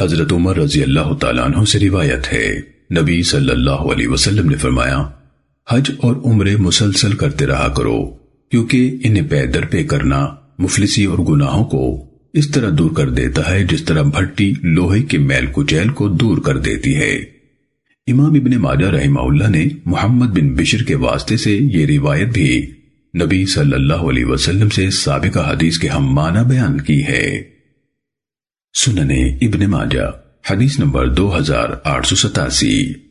حضرت عمر رضی اللہ تعالیٰ عنہ سے روایت ہے۔ نبی صلی اللہ علیہ وسلم نے فرمایا، حج اور عمرے مسلسل کرتے رہا کرو، کیونکہ انہیں پے در پہ کرنا مفلسی اور گناہوں کو اس طرح دور کر دیتا ہے جس طرح بھٹی لوہے کے میل کچیل کو دور کر دیتی ہے۔ امام ابن ماجہ رحمہ اللہ نے محمد بن بشر کے واسطے سے یہ روایت بھی نبی صلی اللہ علیہ وسلم سے سابقہ حدیث کے ہم معنی بیان کی ہے۔ سننے ابن ماجہ حدیث نمبر دو ہزار آٹھ سو ستاسی۔